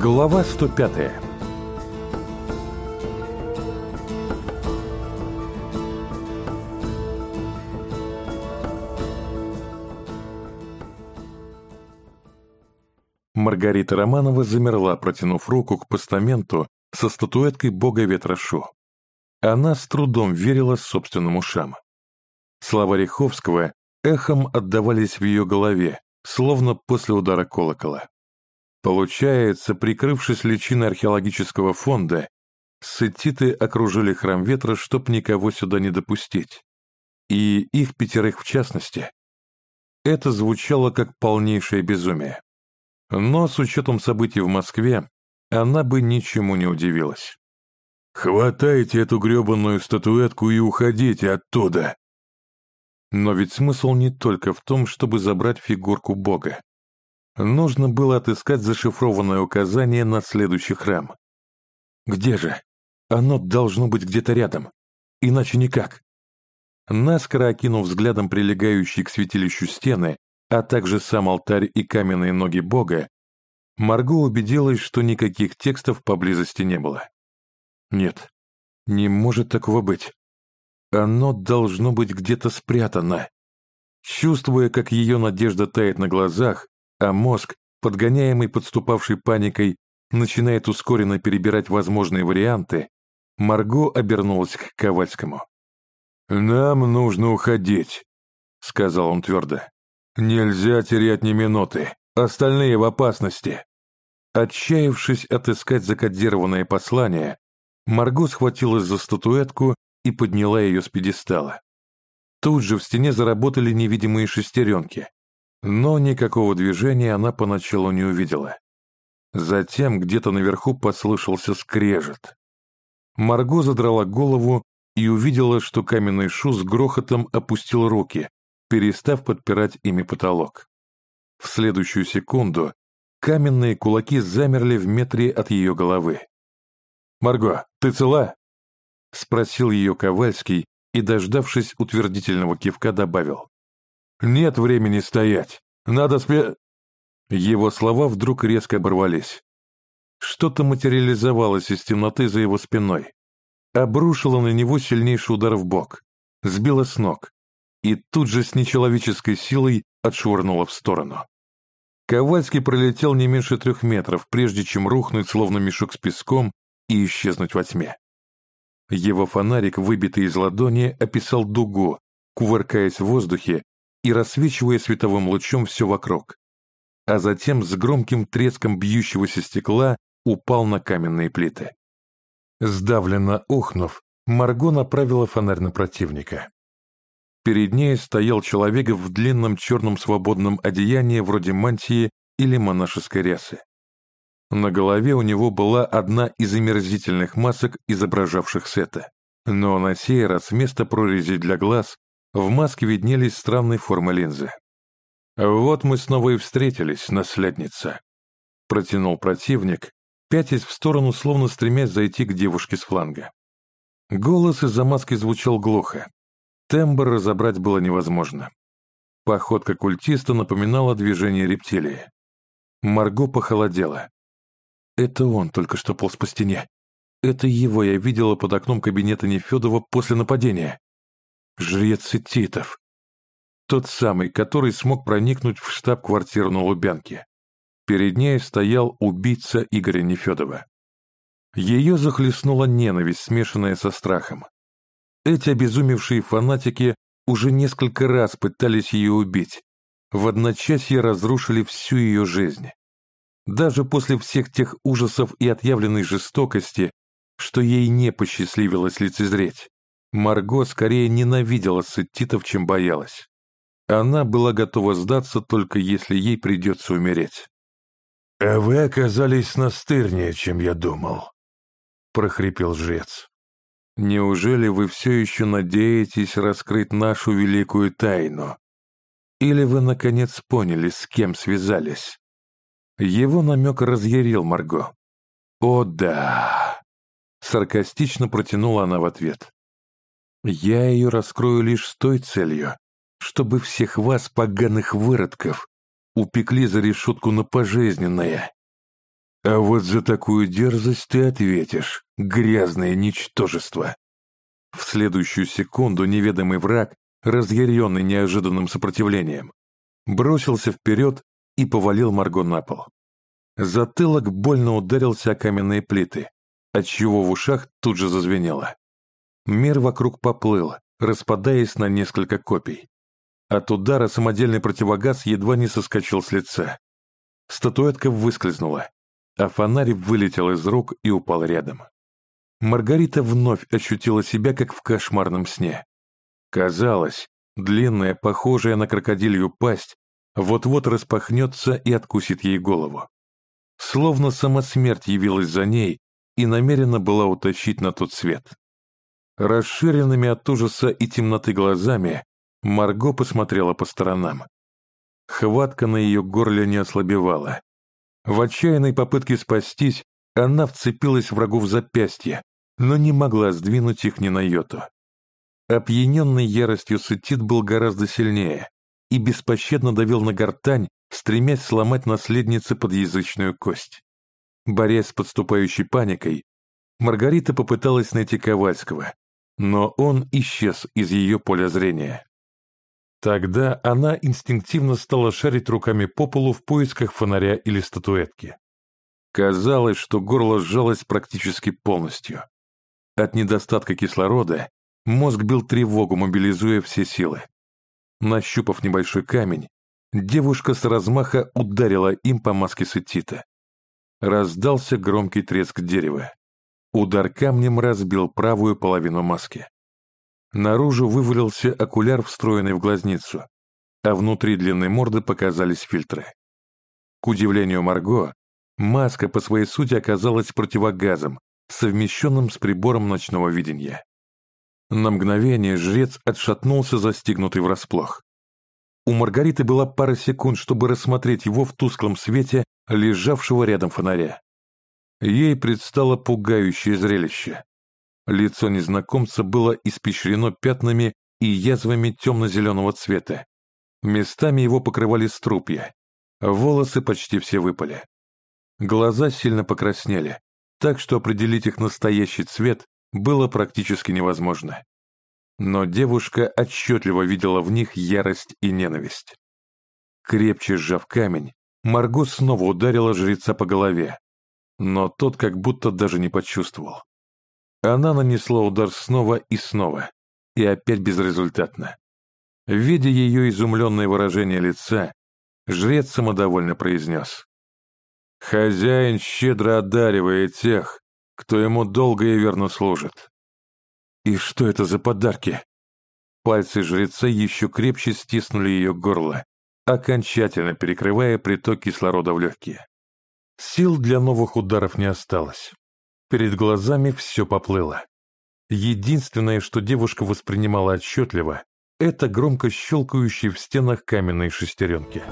Глава 105 Маргарита Романова замерла, протянув руку к постаменту со статуэткой бога ветра. Она с трудом верила собственным ушам. Слова Риховского эхом отдавались в ее голове, словно после удара колокола. Получается, прикрывшись личиной археологического фонда, сетиты окружили храм ветра, чтоб никого сюда не допустить. И их пятерых в частности. Это звучало как полнейшее безумие. Но с учетом событий в Москве, она бы ничему не удивилась. «Хватайте эту гребаную статуэтку и уходите оттуда!» Но ведь смысл не только в том, чтобы забрать фигурку Бога. Нужно было отыскать зашифрованное указание на следующий храм. Где же? Оно должно быть где-то рядом. Иначе никак. Наскоро окинув взглядом прилегающие к святилищу стены, а также сам алтарь и каменные ноги Бога, Марго убедилась, что никаких текстов поблизости не было. Нет, не может такого быть. Оно должно быть где-то спрятано. Чувствуя, как ее надежда тает на глазах, а мозг, подгоняемый подступавшей паникой, начинает ускоренно перебирать возможные варианты, Марго обернулась к Ковальскому. «Нам нужно уходить», — сказал он твердо. «Нельзя терять ни минуты. Остальные в опасности». Отчаявшись отыскать закодированное послание, Марго схватилась за статуэтку и подняла ее с пьедестала. Тут же в стене заработали невидимые шестеренки, но никакого движения она поначалу не увидела. Затем где-то наверху послышался скрежет. Марго задрала голову и увидела, что каменный шу с грохотом опустил руки, перестав подпирать ими потолок. В следующую секунду каменные кулаки замерли в метре от ее головы. «Марго, ты цела?» — спросил ее Ковальский и, дождавшись утвердительного кивка, добавил. «Нет времени стоять. Надо спе...» Его слова вдруг резко оборвались. Что-то материализовалось из темноты за его спиной. Обрушило на него сильнейший удар в бок. Сбило с ног. И тут же с нечеловеческой силой отшвырнуло в сторону. Ковальский пролетел не меньше трех метров, прежде чем рухнуть, словно мешок с песком, и исчезнуть во тьме. Его фонарик, выбитый из ладони, описал дугу, кувыркаясь в воздухе и рассвечивая световым лучом все вокруг, а затем с громким треском бьющегося стекла упал на каменные плиты. Сдавленно ухнув, Марго направила фонарь на противника. Перед ней стоял человек в длинном черном свободном одеянии вроде мантии или монашеской рясы. На голове у него была одна из омерзительных масок, изображавших Сета. Но на сей раз вместо прорези для глаз в маске виднелись странные формы линзы. «Вот мы снова и встретились, наследница», — протянул противник, пятясь в сторону, словно стремясь зайти к девушке с фланга. Голос из-за маски звучал глухо. Тембр разобрать было невозможно. Походка культиста напоминала движение рептилии. Марго похолодела. Это он только что полз по стене. Это его я видела под окном кабинета Нефедова после нападения. Жрец Титов. Тот самый, который смог проникнуть в штаб-квартиру на Лубянке. Перед ней стоял убийца Игоря Нефедова. Ее захлестнула ненависть, смешанная со страхом. Эти обезумевшие фанатики уже несколько раз пытались ее убить, в одночасье разрушили всю ее жизнь. Даже после всех тех ужасов и отъявленной жестокости, что ей не посчастливилось лицезреть, Марго скорее ненавидела сеттитов, чем боялась. Она была готова сдаться, только если ей придется умереть. «А вы оказались настырнее, чем я думал», — прохрипел жрец. «Неужели вы все еще надеетесь раскрыть нашу великую тайну? Или вы, наконец, поняли, с кем связались?» Его намек разъярил Марго. «О да!» — саркастично протянула она в ответ. Я ее раскрою лишь с той целью, чтобы всех вас, поганых выродков, упекли за решетку на пожизненное. А вот за такую дерзость ты ответишь, грязное ничтожество. В следующую секунду неведомый враг, разъяренный неожиданным сопротивлением, бросился вперед и повалил Марго на пол. Затылок больно ударился о каменные плиты, отчего в ушах тут же зазвенело. Мир вокруг поплыл, распадаясь на несколько копий. От удара самодельный противогаз едва не соскочил с лица. Статуэтка выскользнула, а фонарь вылетел из рук и упал рядом. Маргарита вновь ощутила себя, как в кошмарном сне. Казалось, длинная, похожая на крокодилью пасть, вот-вот распахнется и откусит ей голову. Словно сама смерть явилась за ней и намерена была утащить на тот свет. Расширенными от ужаса и темноты глазами Марго посмотрела по сторонам. Хватка на ее горле не ослабевала. В отчаянной попытке спастись она вцепилась врагу в запястье, но не могла сдвинуть их ни на йоту. Опьяненный яростью Сетит был гораздо сильнее и беспощадно давил на гортань, стремясь сломать наследнице подъязычную кость. Борясь с подступающей паникой, Маргарита попыталась найти Ковальского, но он исчез из ее поля зрения. Тогда она инстинктивно стала шарить руками по полу в поисках фонаря или статуэтки. Казалось, что горло сжалось практически полностью. От недостатка кислорода мозг бил тревогу, мобилизуя все силы. Нащупав небольшой камень, девушка с размаха ударила им по маске сетита. Раздался громкий треск дерева. Удар камнем разбил правую половину маски. Наружу вывалился окуляр, встроенный в глазницу, а внутри длинной морды показались фильтры. К удивлению Марго, маска по своей сути оказалась противогазом, совмещенным с прибором ночного видения. На мгновение жрец отшатнулся, застигнутый врасплох. У Маргариты была пара секунд, чтобы рассмотреть его в тусклом свете, лежавшего рядом фонаря. Ей предстало пугающее зрелище. Лицо незнакомца было испещрено пятнами и язвами темно-зеленого цвета. Местами его покрывали струпья. Волосы почти все выпали. Глаза сильно покраснели, так что определить их настоящий цвет было практически невозможно. Но девушка отчетливо видела в них ярость и ненависть. Крепче сжав камень, Марго снова ударила жреца по голове, но тот как будто даже не почувствовал. Она нанесла удар снова и снова, и опять безрезультатно. Видя ее изумленное выражение лица, жрец самодовольно произнес. «Хозяин щедро одаривает тех, кто ему долго и верно служит». «И что это за подарки?» Пальцы жреца еще крепче стиснули ее горло, окончательно перекрывая приток кислорода в легкие. Сил для новых ударов не осталось. Перед глазами все поплыло. Единственное, что девушка воспринимала отчетливо, это громко щелкающие в стенах каменные шестеренки.